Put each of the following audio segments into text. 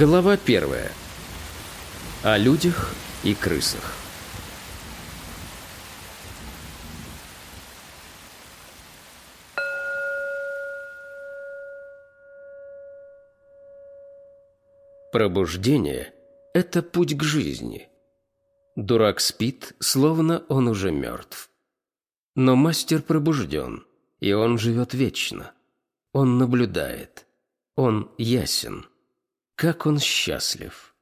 Глава первая. О людях и крысах. Пробуждение – это путь к жизни. Дурак спит, словно он уже мертв. Но мастер пробужден, и он живет вечно. Он наблюдает. Он ясен. Как он счастлив.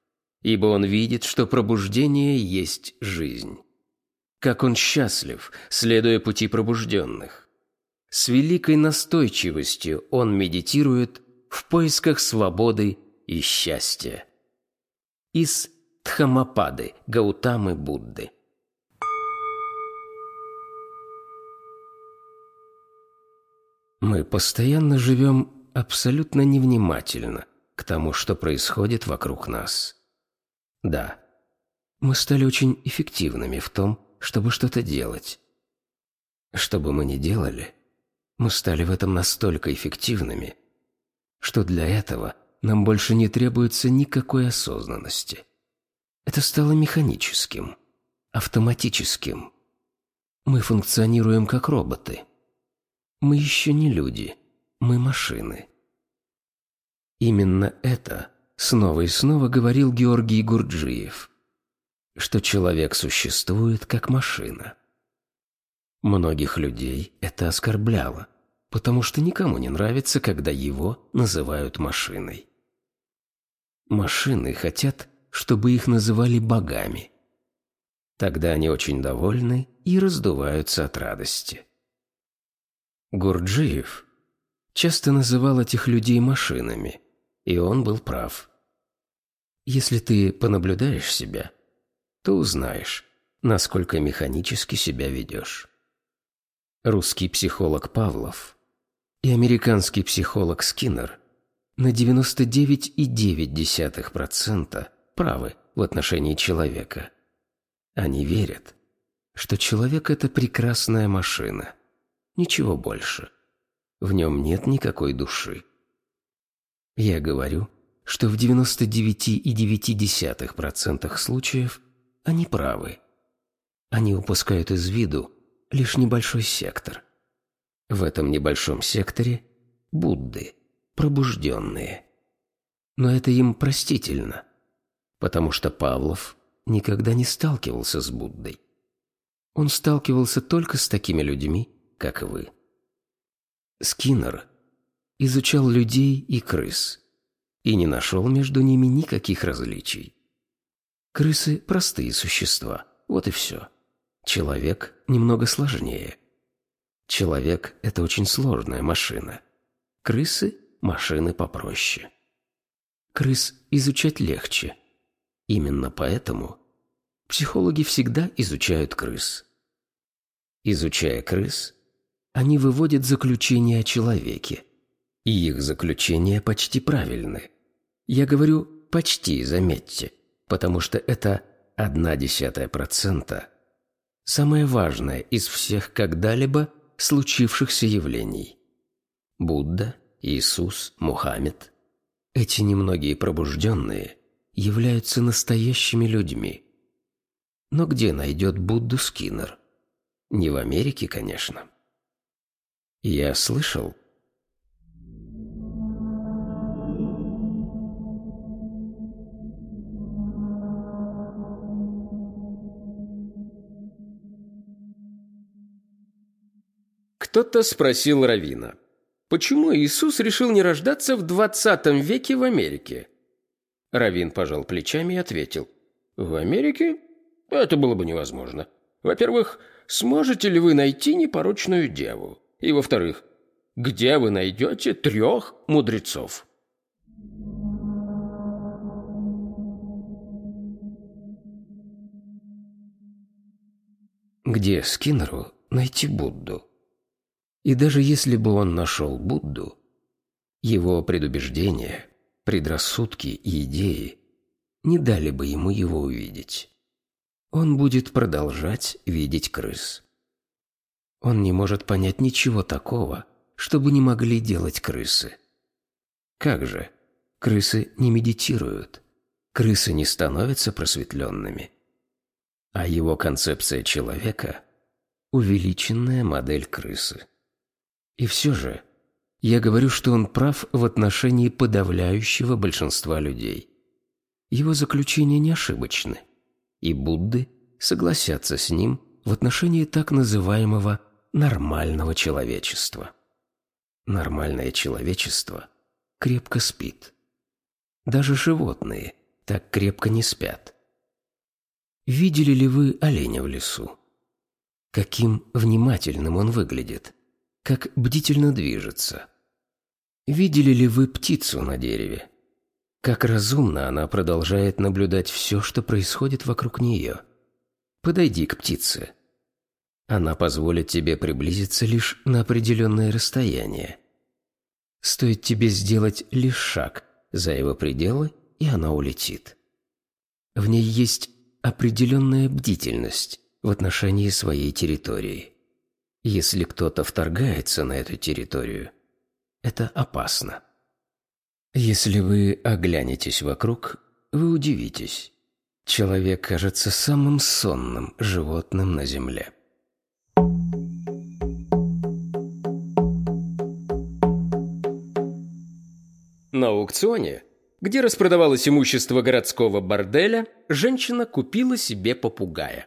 Ибо он видит, что пробуждение есть жизнь. Как он счастлив, следуя пути пробужденных. С великой настойчивостью он медитирует в поисках свободы и счастья. Из Тхамапады, Гаутамы Будды. Мы постоянно живем абсолютно невнимательно к тому, что происходит вокруг нас. Да, мы стали очень эффективными в том, чтобы что-то делать. Что бы мы ни делали, мы стали в этом настолько эффективными, что для этого – нам больше не требуется никакой осознанности. Это стало механическим, автоматическим. Мы функционируем как роботы. Мы еще не люди, мы машины. Именно это снова и снова говорил Георгий Гурджиев, что человек существует как машина. Многих людей это оскорбляло, потому что никому не нравится, когда его называют машиной. Машины хотят, чтобы их называли богами. Тогда они очень довольны и раздуваются от радости. Гурджиев часто называл этих людей машинами, и он был прав. Если ты понаблюдаешь себя, то узнаешь, насколько механически себя ведешь. Русский психолог Павлов и американский психолог Скиннер на 99,9% правы в отношении человека. Они верят, что человек – это прекрасная машина. Ничего больше. В нем нет никакой души. Я говорю, что в 99,9% случаев они правы. Они упускают из виду лишь небольшой сектор. В этом небольшом секторе – Будды – пробужденные. Но это им простительно, потому что Павлов никогда не сталкивался с Буддой. Он сталкивался только с такими людьми, как вы. Скиннер изучал людей и крыс и не нашел между ними никаких различий. Крысы – простые существа, вот и все. Человек немного сложнее. Человек – это очень сложная машина. Крысы машины попроще. Крыс изучать легче. Именно поэтому психологи всегда изучают крыс. Изучая крыс, они выводят заключение о человеке. И их заключения почти правильны. Я говорю «почти», заметьте, потому что это одна десятая процента самое важное из всех когда-либо случившихся явлений. Будда – Иисус, Мухаммед, эти немногие пробужденные являются настоящими людьми. Но где найдет Будду Скиннер? Не в Америке, конечно. Я слышал, Кто-то спросил Равина – Почему Иисус решил не рождаться в 20 веке в Америке? Равин пожал плечами и ответил. В Америке? Это было бы невозможно. Во-первых, сможете ли вы найти непорочную деву? И во-вторых, где вы найдете трех мудрецов? Где Скиннеру найти Будду? И даже если бы он нашел Будду, его предубеждения, предрассудки и идеи не дали бы ему его увидеть. Он будет продолжать видеть крыс. Он не может понять ничего такого, чтобы не могли делать крысы. Как же, крысы не медитируют, крысы не становятся просветленными. А его концепция человека – увеличенная модель крысы. И все же я говорю, что он прав в отношении подавляющего большинства людей. Его заключения не ошибочны, и Будды согласятся с ним в отношении так называемого нормального человечества. Нормальное человечество крепко спит. Даже животные так крепко не спят. Видели ли вы оленя в лесу? Каким внимательным он выглядит, как бдительно движется. Видели ли вы птицу на дереве? Как разумно она продолжает наблюдать все, что происходит вокруг нее. Подойди к птице. Она позволит тебе приблизиться лишь на определенное расстояние. Стоит тебе сделать лишь шаг за его пределы, и она улетит. В ней есть определенная бдительность в отношении своей территории. Если кто-то вторгается на эту территорию, это опасно. Если вы оглянетесь вокруг, вы удивитесь. Человек кажется самым сонным животным на Земле. На аукционе, где распродавалось имущество городского борделя, женщина купила себе попугая.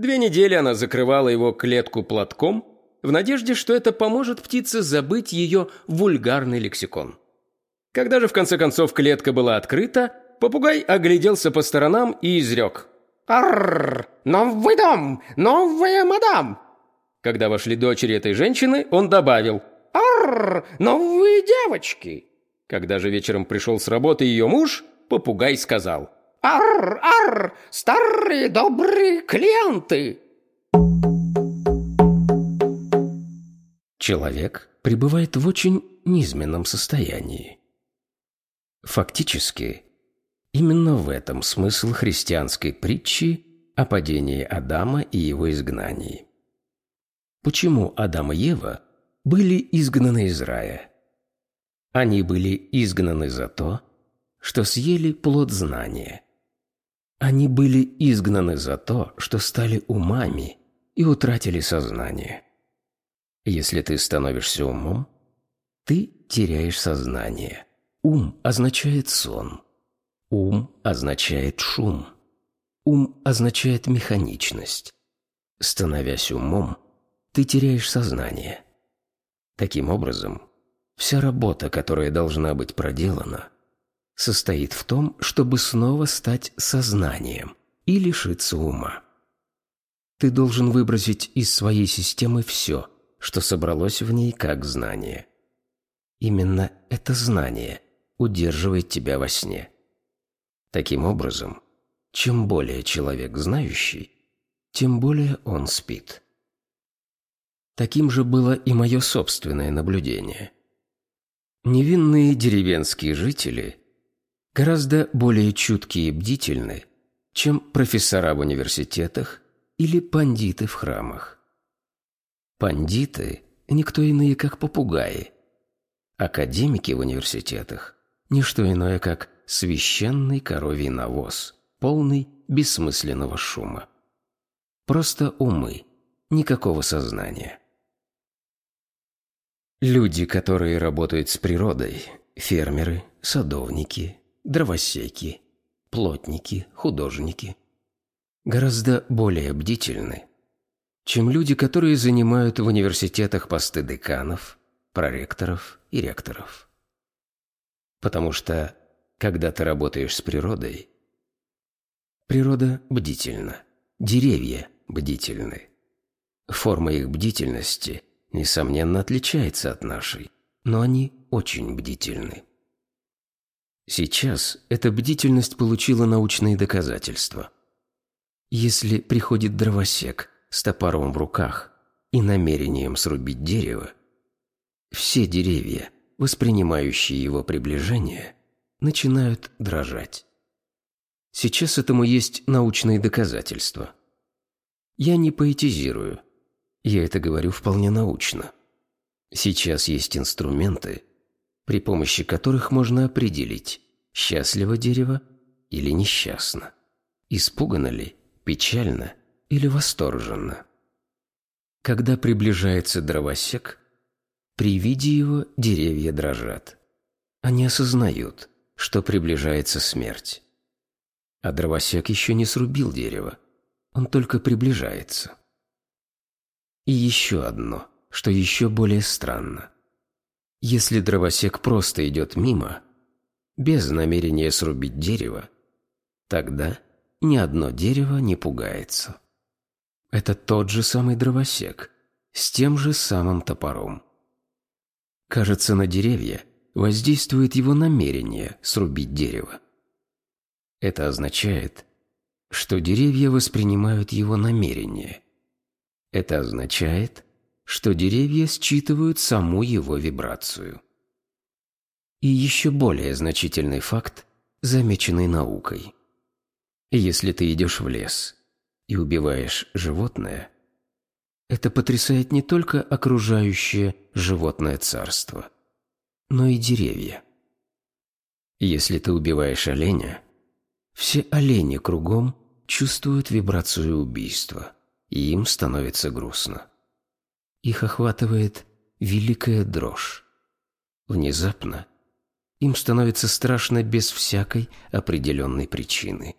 Две недели она закрывала его клетку платком, в надежде, что это поможет птице забыть ее вульгарный лексикон. Когда же в конце концов клетка была открыта, попугай огляделся по сторонам и изрек. «Арррр! Новый дом! Новая мадам!» Когда вошли дочери этой женщины, он добавил «Арррр! Новые девочки!» Когда же вечером пришел с работы ее муж, попугай сказал «Арр, арр, старые добрые клиенты!» Человек пребывает в очень низменном состоянии. Фактически, именно в этом смысл христианской притчи о падении Адама и его изгнании. Почему Адам и Ева были изгнаны из рая? Они были изгнаны за то, что съели плод знания. Они были изгнаны за то, что стали умами и утратили сознание. Если ты становишься умом, ты теряешь сознание. Ум означает сон. Ум означает шум. Ум означает механичность. Становясь умом, ты теряешь сознание. Таким образом, Вся работа, которая должна быть проделана, состоит в том, чтобы снова стать сознанием и лишиться ума. Ты должен выбросить из своей системы все, что собралось в ней как знание. Именно это знание удерживает тебя во сне. Таким образом, чем более человек знающий, тем более он спит. Таким же было и мое собственное наблюдение – Невинные деревенские жители гораздо более чуткие и бдительны, чем профессора в университетах или пандиты в храмах. Пандиты – никто иные, как попугаи. Академики в университетах – ничто иное, как священный коровий навоз, полный бессмысленного шума. Просто умы, никакого сознания. Люди, которые работают с природой, фермеры, садовники, дровосеки, плотники, художники, гораздо более бдительны, чем люди, которые занимают в университетах посты деканов, проректоров и ректоров. Потому что, когда ты работаешь с природой, природа бдительна, деревья бдительны. Форма их бдительности – несомненно, отличается от нашей, но они очень бдительны. Сейчас эта бдительность получила научные доказательства. Если приходит дровосек с топором в руках и намерением срубить дерево, все деревья, воспринимающие его приближение, начинают дрожать. Сейчас этому есть научные доказательства. Я не поэтизирую – я это говорю вполне научно. Сейчас есть инструменты, при помощи которых можно определить, счастливо дерево или несчастно, испугано ли, печально или восторженно. Когда приближается дровосек, при виде его деревья дрожат. Они осознают, что приближается смерть. А дровосек еще не срубил дерево, он только приближается. И еще одно, что еще более странно. Если дровосек просто идет мимо, без намерения срубить дерево, тогда ни одно дерево не пугается. Это тот же самый дровосек, с тем же самым топором. Кажется, на деревья воздействует его намерение срубить дерево. Это означает, что деревья воспринимают его намерение. Это означает, что деревья считывают саму его вибрацию. И еще более значительный факт, замеченный наукой. Если ты идешь в лес и убиваешь животное, это потрясает не только окружающее животное царство, но и деревья. Если ты убиваешь оленя, все олени кругом чувствуют вибрацию убийства, и им становится грустно. Их охватывает великая дрожь. Внезапно им становится страшно без всякой определенной причины.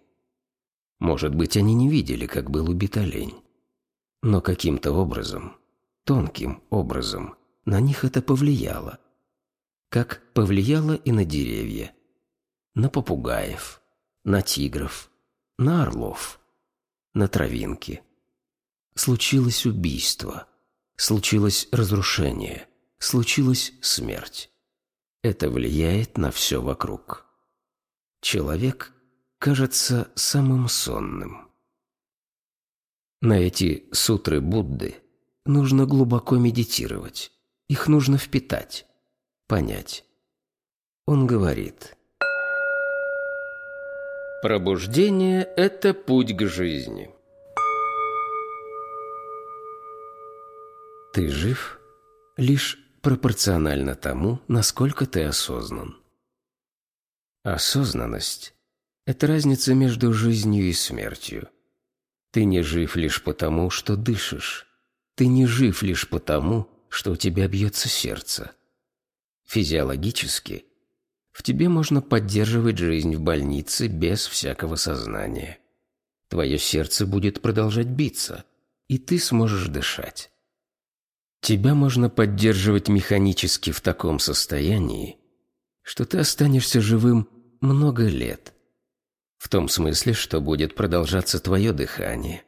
Может быть, они не видели, как был убит олень. Но каким-то образом, тонким образом, на них это повлияло. Как повлияло и на деревья, на попугаев, на тигров, на орлов, на травинки. Случилось убийство – случилось разрушение, случилась смерть. Это влияет на все вокруг. Человек кажется самым сонным. На эти сутры Будды нужно глубоко медитировать. Их нужно впитать, понять. Он говорит. Пробуждение – это путь к жизни. Ты жив лишь пропорционально тому, насколько ты осознан. Осознанность – это разница между жизнью и смертью. Ты не жив лишь потому, что дышишь. Ты не жив лишь потому, что у тебя бьется сердце. Физиологически в тебе можно поддерживать жизнь в больнице без всякого сознания. Твое сердце будет продолжать биться, и ты сможешь дышать. Тебя можно поддерживать механически в таком состоянии, что ты останешься живым много лет. В том смысле, что будет продолжаться твое дыхание,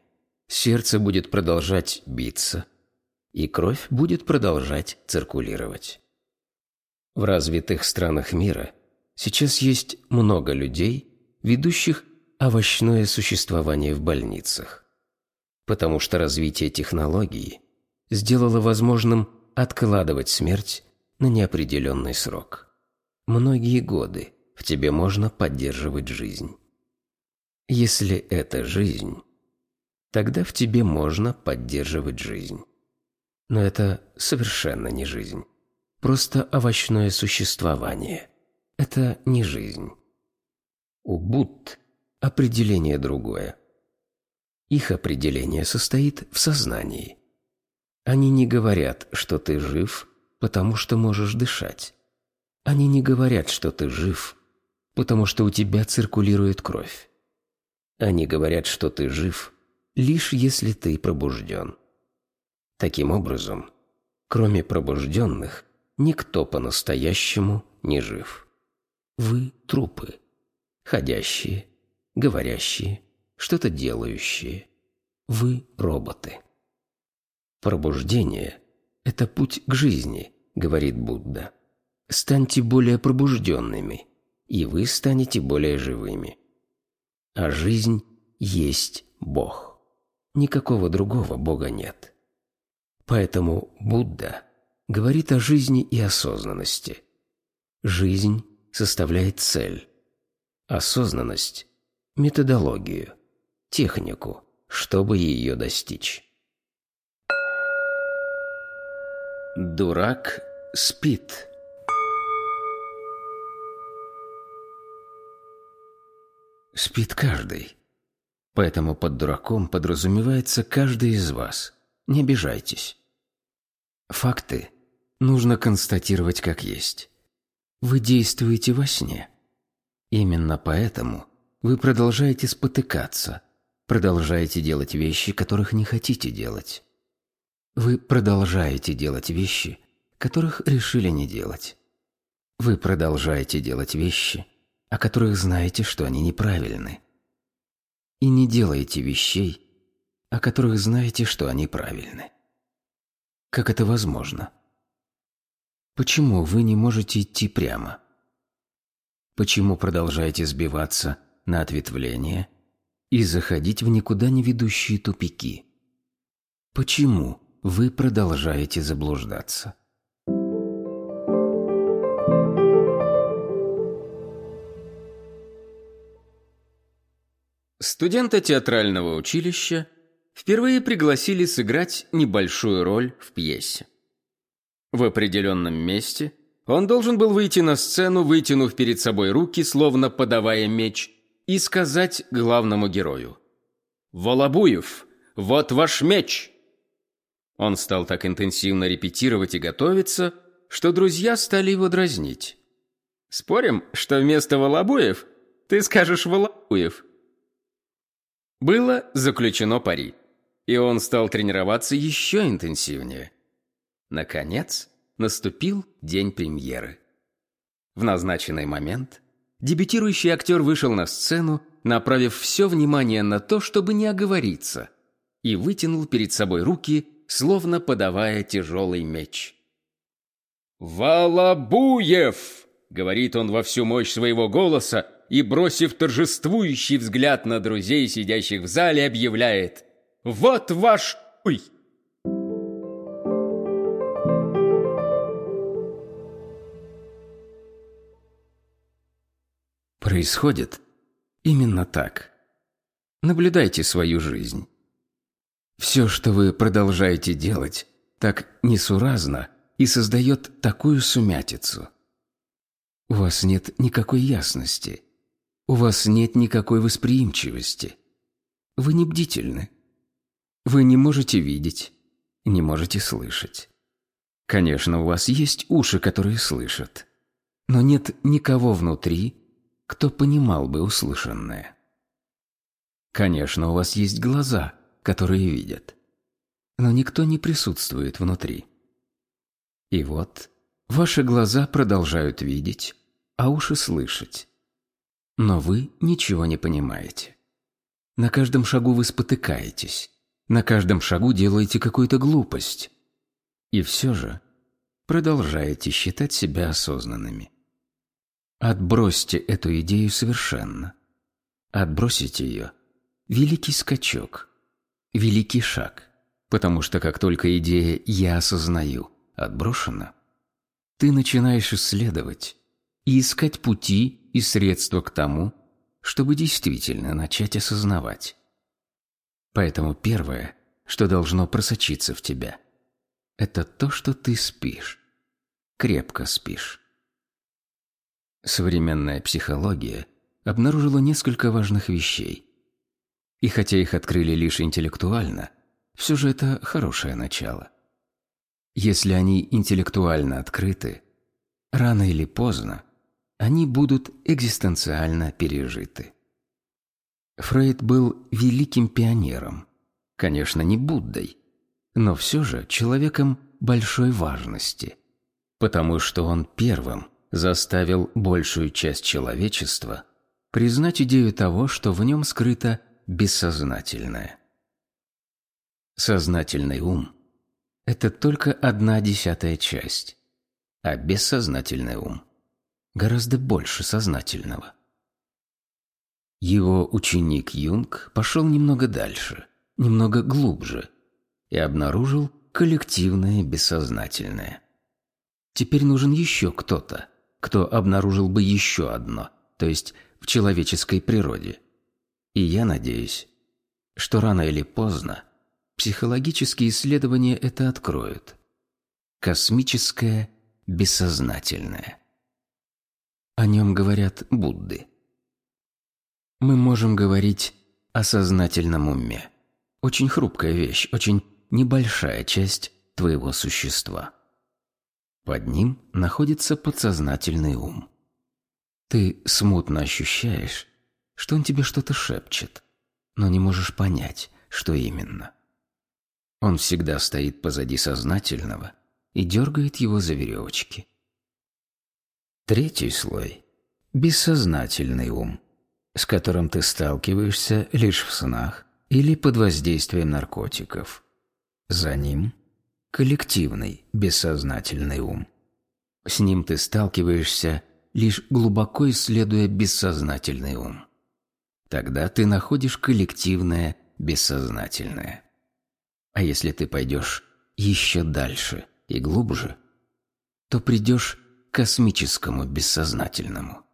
сердце будет продолжать биться, и кровь будет продолжать циркулировать. В развитых странах мира сейчас есть много людей, ведущих овощное существование в больницах, потому что развитие технологий сделало возможным откладывать смерть на неопределенный срок. Многие годы в тебе можно поддерживать жизнь. Если это жизнь, тогда в тебе можно поддерживать жизнь. Но это совершенно не жизнь. Просто овощное существование. Это не жизнь. У Будд определение другое. Их определение состоит в сознании – они не говорят, что ты жив, потому что можешь дышать. Они не говорят, что ты жив, потому что у тебя циркулирует кровь. Они говорят, что ты жив, лишь если ты пробужден. Таким образом, кроме пробужденных, никто по-настоящему не жив. Вы – трупы, ходящие, говорящие, что-то делающие. Вы – роботы. Пробуждение – это путь к жизни, говорит Будда. Станьте более пробужденными, и вы станете более живыми. А жизнь есть Бог. Никакого другого Бога нет. Поэтому Будда говорит о жизни и осознанности. Жизнь составляет цель. Осознанность – методологию, технику, чтобы ее достичь. Дурак спит. Спит каждый. Поэтому под дураком подразумевается каждый из вас. Не обижайтесь. Факты нужно констатировать как есть. Вы действуете во сне. Именно поэтому вы продолжаете спотыкаться, продолжаете делать вещи, которых не хотите делать. Вы продолжаете делать вещи, которых решили не делать. Вы продолжаете делать вещи, о которых знаете, что они неправильны. И не делаете вещей, о которых знаете, что они правильны. Как это возможно? Почему вы не можете идти прямо? Почему продолжаете сбиваться на ответвления и заходить в никуда не ведущие тупики? Почему вы продолжаете заблуждаться? Студента театрального училища впервые пригласили сыграть небольшую роль в пьесе. В определенном месте он должен был выйти на сцену, вытянув перед собой руки, словно подавая меч, и сказать главному герою «Волобуев, вот ваш меч!» Он стал так интенсивно репетировать и готовиться, что друзья стали его дразнить. «Спорим, что вместо Волобуев ты скажешь Волобуев?» Было заключено пари, и он стал тренироваться еще интенсивнее. Наконец, наступил день премьеры. В назначенный момент дебютирующий актер вышел на сцену, направив все внимание на то, чтобы не оговориться, и вытянул перед собой руки, словно подавая тяжелый меч. «Волобуев!» — говорит он во всю мощь своего голоса, и, бросив торжествующий взгляд на друзей, сидящих в зале, объявляет «Вот ваш уй!» Происходит именно так. Наблюдайте свою жизнь. Все, что вы продолжаете делать, так несуразно и создает такую сумятицу. У вас нет никакой ясности – у вас нет никакой восприимчивости. Вы не бдительны. Вы не можете видеть, не можете слышать. Конечно, у вас есть уши, которые слышат. Но нет никого внутри, кто понимал бы услышанное. Конечно, у вас есть глаза, которые видят. Но никто не присутствует внутри. И вот ваши глаза продолжают видеть, а уши слышать. Но вы ничего не понимаете. На каждом шагу вы спотыкаетесь. На каждом шагу делаете какую-то глупость. И все же продолжаете считать себя осознанными. Отбросьте эту идею совершенно. Отбросите ее – великий скачок, великий шаг. Потому что как только идея «я осознаю» отброшена, ты начинаешь исследовать и искать пути и средства к тому, чтобы действительно начать осознавать. Поэтому первое, что должно просочиться в тебя, это то, что ты спишь, крепко спишь. Современная психология обнаружила несколько важных вещей. И хотя их открыли лишь интеллектуально, все же это хорошее начало. Если они интеллектуально открыты, рано или поздно они будут экзистенциально пережиты. Фрейд был великим пионером, конечно, не Буддой, но все же человеком большой важности, потому что он первым заставил большую часть человечества признать идею того, что в нем скрыто бессознательное. Сознательный ум – это только одна десятая часть, а бессознательный ум – гораздо больше сознательного. Его ученик Юнг пошел немного дальше, немного глубже и обнаружил коллективное бессознательное. Теперь нужен еще кто-то, кто обнаружил бы еще одно, то есть в человеческой природе. И я надеюсь, что рано или поздно психологические исследования это откроют. Космическое бессознательное. О нем говорят Будды. Мы можем говорить о сознательном уме. Очень хрупкая вещь, очень небольшая часть твоего существа. Под ним находится подсознательный ум. Ты смутно ощущаешь, что он тебе что-то шепчет, но не можешь понять, что именно. Он всегда стоит позади сознательного и дергает его за веревочки. Третий слой – бессознательный ум, с которым ты сталкиваешься лишь в снах или под воздействием наркотиков. За ним – коллективный бессознательный ум. С ним ты сталкиваешься, лишь глубоко исследуя бессознательный ум. Тогда ты находишь коллективное бессознательное. А если ты пойдешь еще дальше и глубже, то придешь к космическому бессознательному.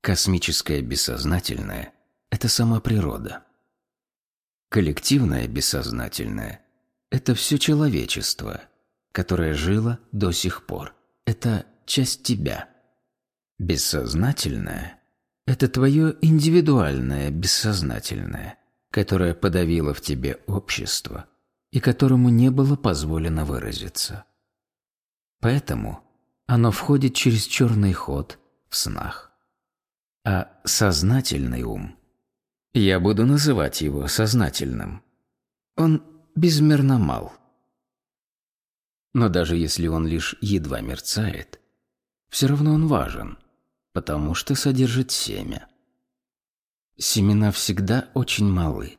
Космическое бессознательное – это сама природа. Коллективное бессознательное – это все человечество, которое жило до сих пор. Это часть тебя. Бессознательное – это твое индивидуальное бессознательное – которое подавило в тебе общество и которому не было позволено выразиться. Поэтому оно входит через черный ход в снах. А сознательный ум, я буду называть его сознательным, он безмерно мал. Но даже если он лишь едва мерцает, все равно он важен, потому что содержит семя – Семена всегда очень малы.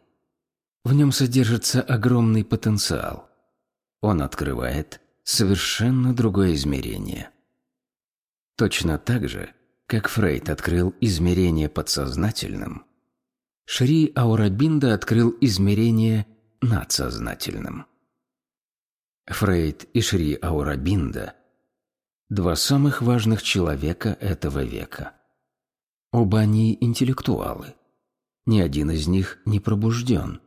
В нем содержится огромный потенциал. Он открывает совершенно другое измерение. Точно так же, как Фрейд открыл измерение подсознательным, Шри Аурабинда открыл измерение надсознательным. Фрейд и Шри Аурабинда – два самых важных человека этого века. Оба они интеллектуалы – ни один из них не пробужден,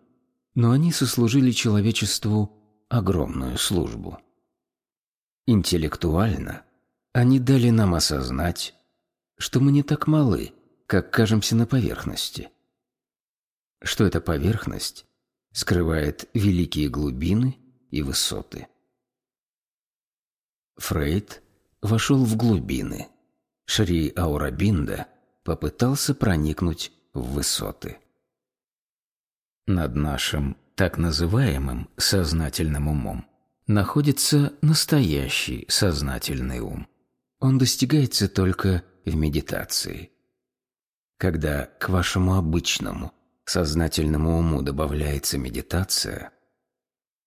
но они сослужили человечеству огромную службу. Интеллектуально они дали нам осознать, что мы не так малы, как кажемся на поверхности. Что эта поверхность скрывает великие глубины и высоты. Фрейд вошел в глубины. Шри Аурабинда попытался проникнуть в высоты. Над нашим так называемым сознательным умом находится настоящий сознательный ум. Он достигается только в медитации. Когда к вашему обычному сознательному уму добавляется медитация,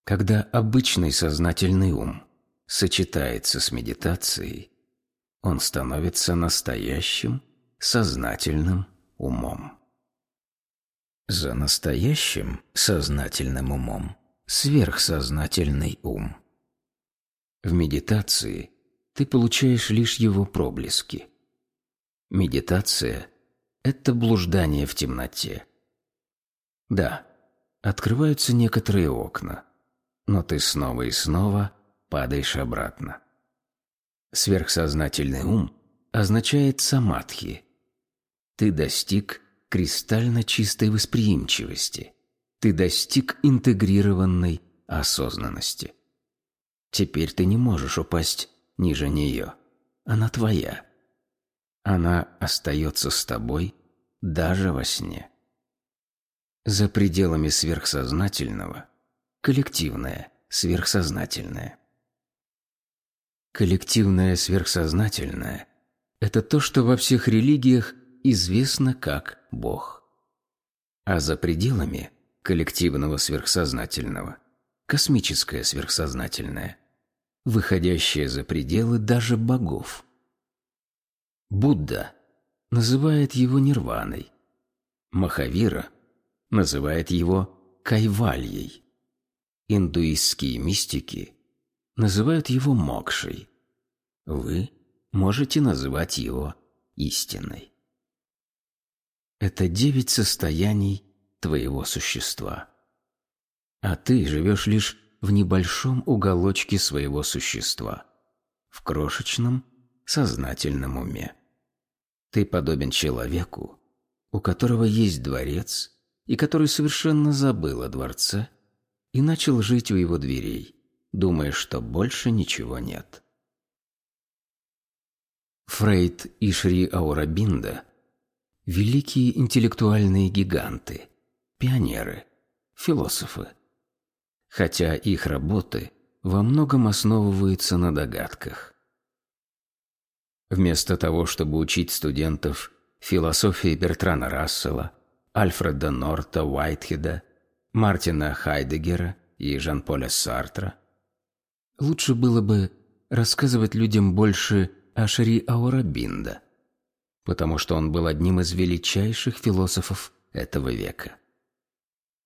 когда обычный сознательный ум сочетается с медитацией, он становится настоящим сознательным умом. За настоящим сознательным умом сверхсознательный ум. В медитации ты получаешь лишь его проблески. Медитация – это блуждание в темноте. Да, открываются некоторые окна, но ты снова и снова падаешь обратно. Сверхсознательный ум означает самадхи – ты достиг кристально чистой восприимчивости. Ты достиг интегрированной осознанности. Теперь ты не можешь упасть ниже нее. Она твоя. Она остается с тобой даже во сне. За пределами сверхсознательного – коллективное, сверхсознательное. Коллективное сверхсознательное – это то, что во всех религиях известно как Бог. А за пределами коллективного сверхсознательного – космическое сверхсознательное, выходящее за пределы даже богов. Будда называет его нирваной, Махавира называет его кайвальей, индуистские мистики называют его мокшей. Вы можете называть его истиной. Это девять состояний твоего существа. А ты живешь лишь в небольшом уголочке своего существа, в крошечном сознательном уме. Ты подобен человеку, у которого есть дворец и который совершенно забыл о дворце и начал жить у его дверей, думая, что больше ничего нет. Фрейд и Шри Аурабинда – великие интеллектуальные гиганты, пионеры, философы. Хотя их работы во многом основываются на догадках. Вместо того, чтобы учить студентов философии Бертрана Рассела, Альфреда Норта Уайтхеда, Мартина Хайдегера и Жан-Поля Сартра, лучше было бы рассказывать людям больше о Шри Аурабинда, потому что он был одним из величайших философов этого века.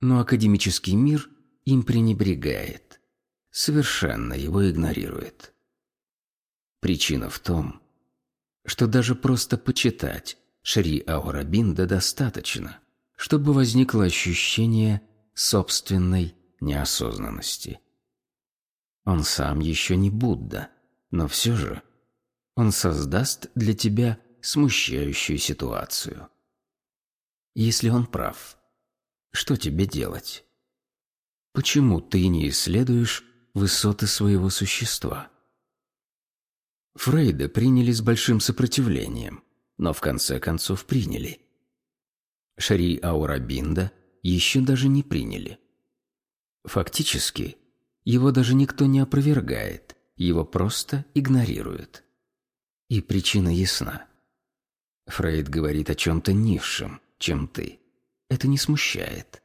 Но академический мир им пренебрегает, совершенно его игнорирует. Причина в том, что даже просто почитать Шри Аурабинда достаточно, чтобы возникло ощущение собственной неосознанности. Он сам еще не Будда, но все же он создаст для тебя смущающую ситуацию. Если он прав, что тебе делать? Почему ты не исследуешь высоты своего существа? Фрейда приняли с большим сопротивлением, но в конце концов приняли. Шри Аурабинда еще даже не приняли. Фактически, его даже никто не опровергает, его просто игнорируют. И причина ясна. Фрейд говорит о чем-то низшем, чем ты. Это не смущает.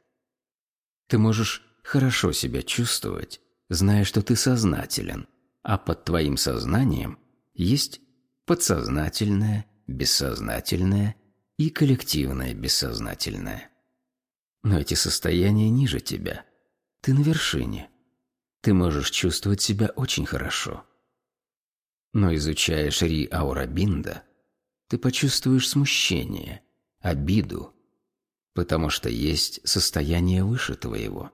Ты можешь хорошо себя чувствовать, зная, что ты сознателен, а под твоим сознанием есть подсознательное, бессознательное и коллективное бессознательное. Но эти состояния ниже тебя. Ты на вершине. Ты можешь чувствовать себя очень хорошо. Но изучая Шри Аурабинда, ты почувствуешь смущение, обиду, потому что есть состояние выше твоего.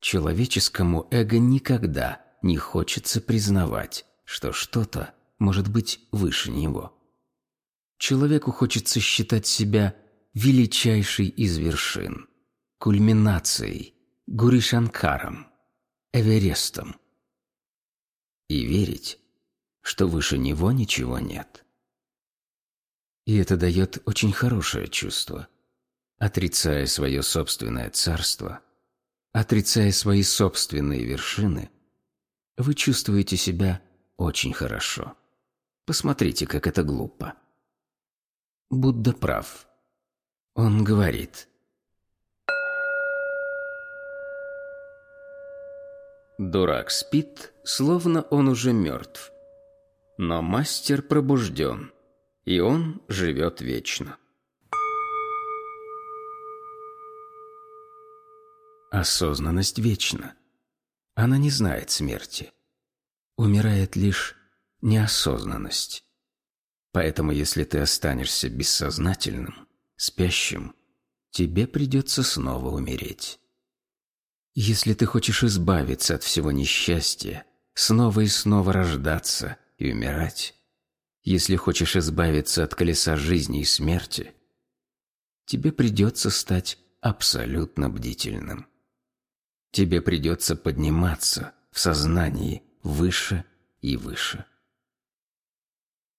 Человеческому эго никогда не хочется признавать, что что-то может быть выше него. Человеку хочется считать себя величайшей из вершин, кульминацией, Гуришанкаром, Эверестом. И верить, что выше него ничего нет. И это дает очень хорошее чувство. Отрицая свое собственное царство, отрицая свои собственные вершины, вы чувствуете себя очень хорошо. Посмотрите, как это глупо. Будда прав. Он говорит. Дурак спит, словно он уже мертв. Но мастер пробужден, и он живет вечно. Осознанность вечна. Она не знает смерти. Умирает лишь неосознанность. Поэтому если ты останешься бессознательным, спящим, тебе придется снова умереть. Если ты хочешь избавиться от всего несчастья, снова и снова рождаться и умирать, если хочешь избавиться от колеса жизни и смерти, тебе придется стать абсолютно бдительным. Тебе придется подниматься в сознании выше и выше.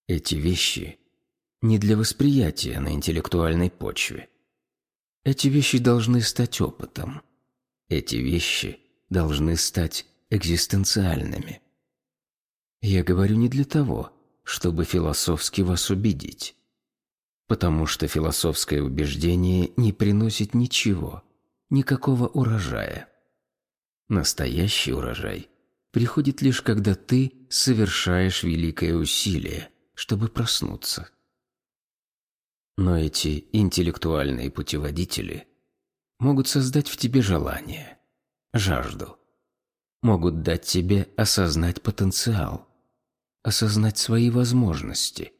Эти вещи не для восприятия на интеллектуальной почве. Эти вещи должны стать опытом. Эти вещи должны стать экзистенциальными. Я говорю не для того, чтобы философски вас убедить, потому что философское убеждение не приносит ничего, никакого урожая. Настоящий урожай приходит лишь когда ты совершаешь великое усилие, чтобы проснуться. Но эти интеллектуальные путеводители могут создать в тебе желание, жажду, могут дать тебе осознать потенциал, осознать свои возможности,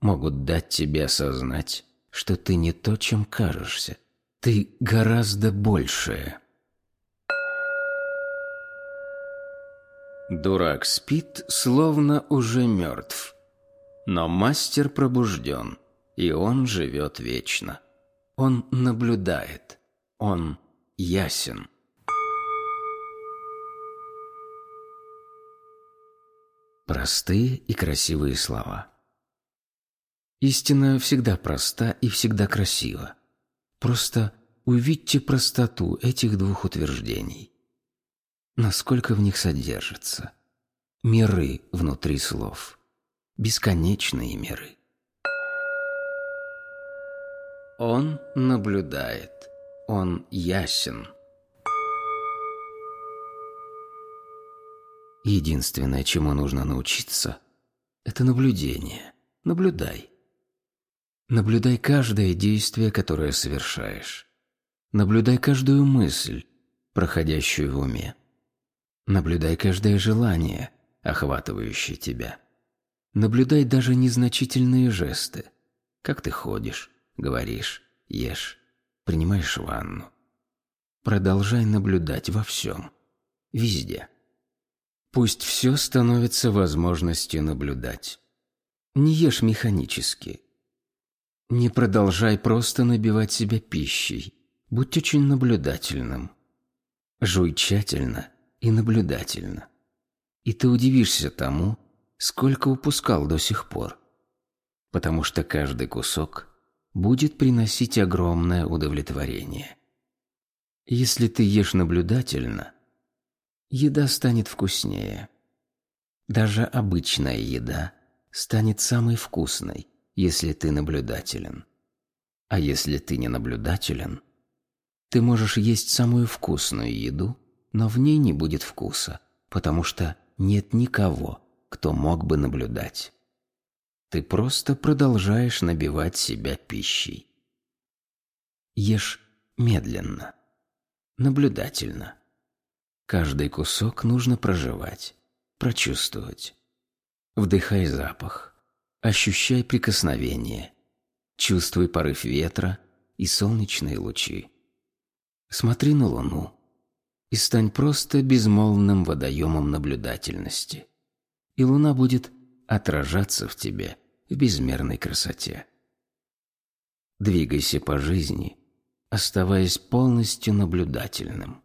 могут дать тебе осознать, что ты не то, чем кажешься, ты гораздо большее. Дурак спит, словно уже мертв. Но мастер пробужден, и Он живет вечно. Он наблюдает. Он ясен. Простые и красивые слова. Истина всегда проста и всегда красива. Просто увидьте простоту этих двух утверждений. Насколько в них содержится. Миры внутри слов. Бесконечные миры. Он наблюдает. Он ясен. Единственное, чему нужно научиться, это наблюдение. Наблюдай. Наблюдай каждое действие, которое совершаешь. Наблюдай каждую мысль, проходящую в уме. Наблюдай каждое желание, охватывающее тебя. Наблюдай даже незначительные жесты. Как ты ходишь, говоришь, ешь, принимаешь ванну. Продолжай наблюдать во всем. Везде. Пусть все становится возможностью наблюдать. Не ешь механически. Не продолжай просто набивать себя пищей. Будь очень наблюдательным. Жуй тщательно и наблюдательно. И ты удивишься тому, сколько упускал до сих пор. Потому что каждый кусок будет приносить огромное удовлетворение. Если ты ешь наблюдательно – еда станет вкуснее. Даже обычная еда станет самой вкусной, если ты наблюдателен. А если ты не наблюдателен, ты можешь есть самую вкусную еду, но в ней не будет вкуса, потому что нет никого, кто мог бы наблюдать. Ты просто продолжаешь набивать себя пищей. Ешь медленно, наблюдательно. Каждый кусок нужно проживать, прочувствовать. Вдыхай запах, ощущай прикосновение, чувствуй порыв ветра и солнечные лучи. Смотри на луну и стань просто безмолвным водоемом наблюдательности. И луна будет отражаться в тебе в безмерной красоте. Двигайся по жизни, оставаясь полностью наблюдательным.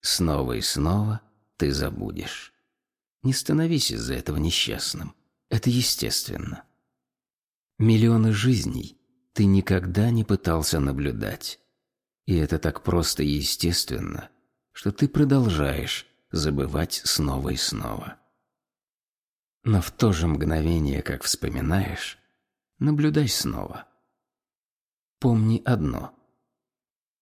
Снова и снова ты забудешь. Не становись из-за этого несчастным. Это естественно. Миллионы жизней ты никогда не пытался наблюдать. И это так просто и естественно, что ты продолжаешь забывать снова и снова. Но в то же мгновение, как вспоминаешь, наблюдай снова. Помни одно.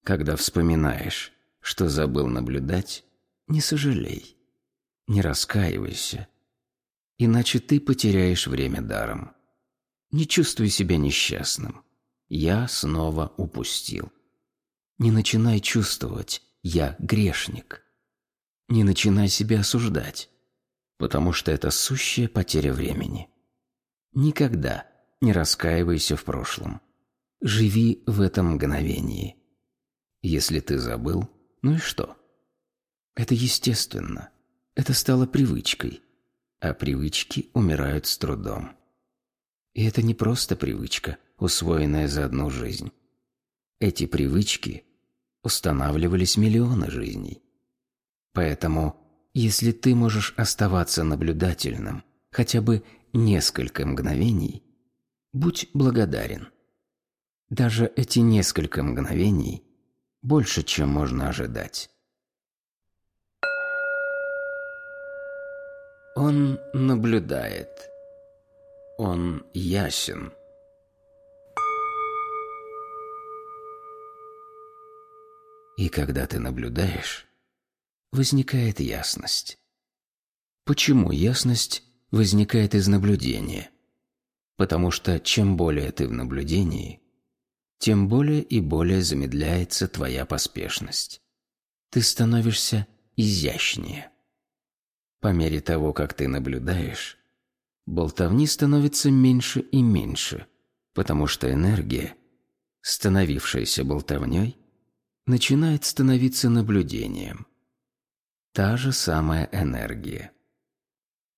Когда вспоминаешь, что забыл наблюдать, не сожалей, не раскаивайся, иначе ты потеряешь время даром. Не чувствуй себя несчастным. Я снова упустил. Не начинай чувствовать «я грешник». Не начинай себя осуждать, потому что это сущая потеря времени. Никогда не раскаивайся в прошлом. Живи в этом мгновении. Если ты забыл, ну и что? Это естественно. Это стало привычкой. А привычки умирают с трудом. И это не просто привычка, усвоенная за одну жизнь. Эти привычки устанавливались миллионы жизней. Поэтому, если ты можешь оставаться наблюдательным хотя бы несколько мгновений, будь благодарен. Даже эти несколько мгновений больше, чем можно ожидать. Он наблюдает. Он ясен. И когда ты наблюдаешь, возникает ясность. Почему ясность возникает из наблюдения? Потому что чем более ты в наблюдении, тем более и более замедляется твоя поспешность. Ты становишься изящнее. По мере того, как ты наблюдаешь, болтовни становится меньше и меньше, потому что энергия, становившаяся болтовней, начинает становиться наблюдением. Та же самая энергия.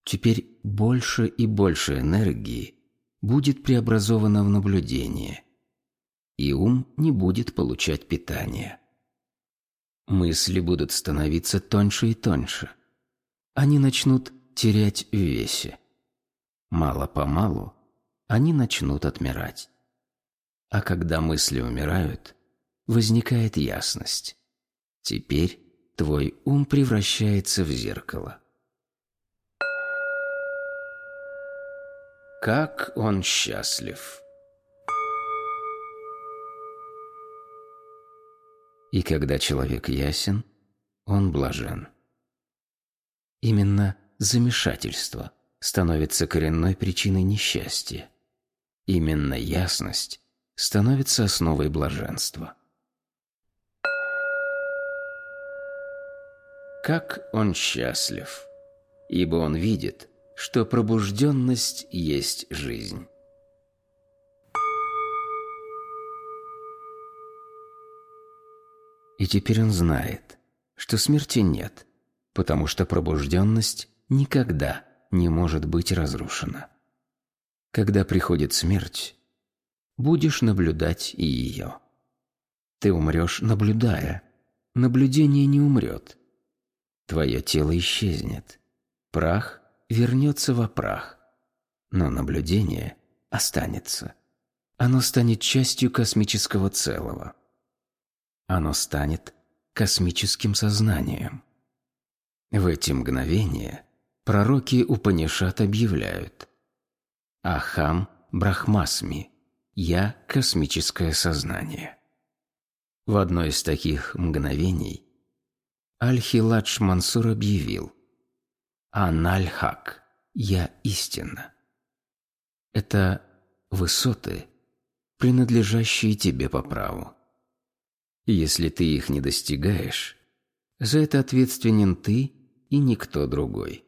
Теперь больше и больше энергии будет преобразовано в наблюдение, и ум не будет получать питание. Мысли будут становиться тоньше и тоньше. Они начнут терять в весе. Мало-помалу они начнут отмирать. А когда мысли умирают, возникает ясность. Теперь твой ум превращается в зеркало. Как он счастлив! И когда человек ясен, он блажен. Именно замешательство становится коренной причиной несчастья. Именно ясность становится основой блаженства. Как он счастлив, ибо он видит, что пробужденность есть жизнь. И теперь он знает, что смерти нет, потому что пробужденность никогда не может быть разрушена. Когда приходит смерть, будешь наблюдать и ее. Ты умрешь, наблюдая. Наблюдение не умрет. Твое тело исчезнет. Прах вернется во прах. Но наблюдение останется. Оно станет частью космического целого. Оно станет космическим сознанием. В эти мгновения пророки Упанишат объявляют «Ахам Брахмасми» «Я – космическое сознание». В одно из таких мгновений Аль-Хиладж Мансур объявил «Аналь-Хак» – «Я истина». Это высоты, принадлежащие тебе по праву. Если ты их не достигаешь, за это ответственен ты и никто другой.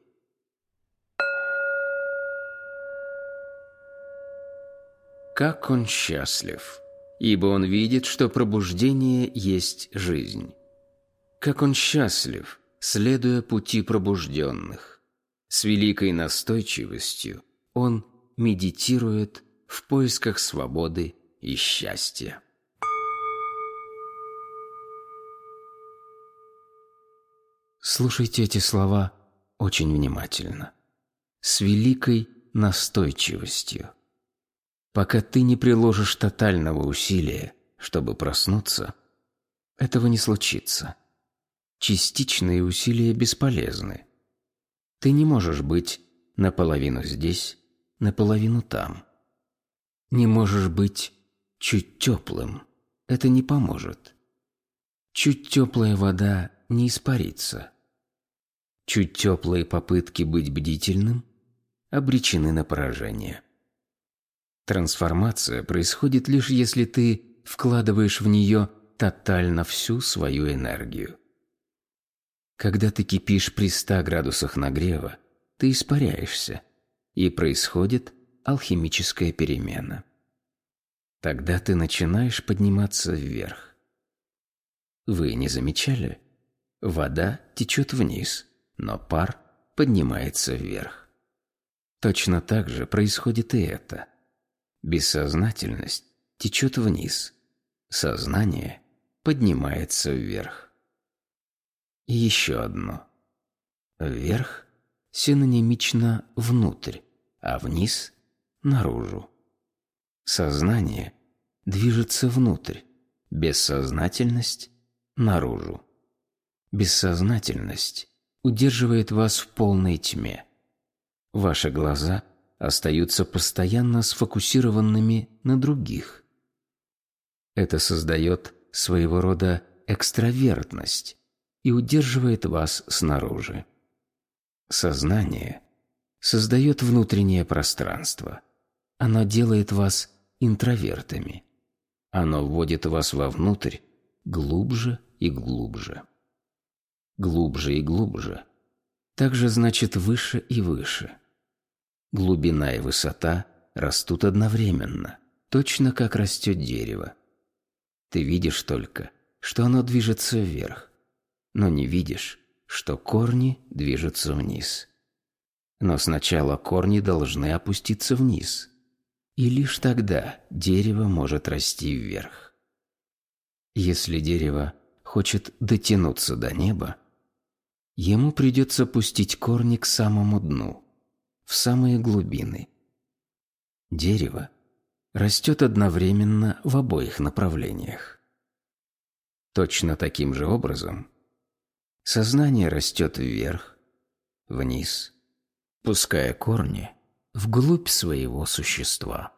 Как он счастлив, ибо он видит, что пробуждение есть жизнь. Как он счастлив, следуя пути пробужденных. С великой настойчивостью он медитирует в поисках свободы и счастья. Слушайте эти слова очень внимательно. С великой настойчивостью. Пока ты не приложишь тотального усилия, чтобы проснуться, этого не случится. Частичные усилия бесполезны. Ты не можешь быть наполовину здесь, наполовину там. Не можешь быть чуть теплым. Это не поможет. Чуть теплая вода не испарится. Чуть теплые попытки быть бдительным обречены на поражение. Трансформация происходит лишь если ты вкладываешь в нее тотально всю свою энергию. Когда ты кипишь при 100 градусах нагрева, ты испаряешься, и происходит алхимическая перемена. Тогда ты начинаешь подниматься вверх. Вы не замечали? Вода течет вниз, но пар поднимается вверх. Точно так же происходит и это. Бессознательность течет вниз. Сознание поднимается вверх. Еще одно. Вверх синонимично внутрь, а вниз – наружу. Сознание движется внутрь, бессознательность – наружу. Бессознательность удерживает вас в полной тьме. Ваши глаза остаются постоянно сфокусированными на других. Это создает своего рода экстравертность и удерживает вас снаружи. Сознание создает внутреннее пространство. Оно делает вас интровертами. Оно вводит вас вовнутрь глубже и глубже. Глубже и глубже. Также значит выше и выше. Глубина и высота растут одновременно, точно как растет дерево. Ты видишь только, что оно движется вверх, но не видишь, что корни движутся вниз. Но сначала корни должны опуститься вниз. и лишь тогда дерево может расти вверх. Если дерево хочет дотянуться до неба, ему придется пустить корни к самому дну, в самые глубины. Дерево растет одновременно в обоих направлениях. Точно таким же образом сознание растет вверх, вниз, пуская корни вглубь своего существа.